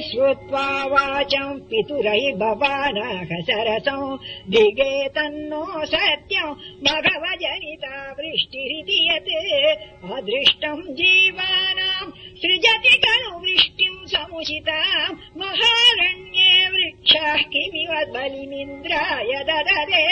श्रुत्वा वाचम् पितुरै भवनाखसरसम् दिगे तन्नो सत्यम् भगवजनिता वृष्टिरिति यत्। अदृष्टम् जीवानाम् सृजति खलु वृष्टिम् समुचिताम् महारण्ये वृक्षः किमिव बलिमिन्द्राय ददरे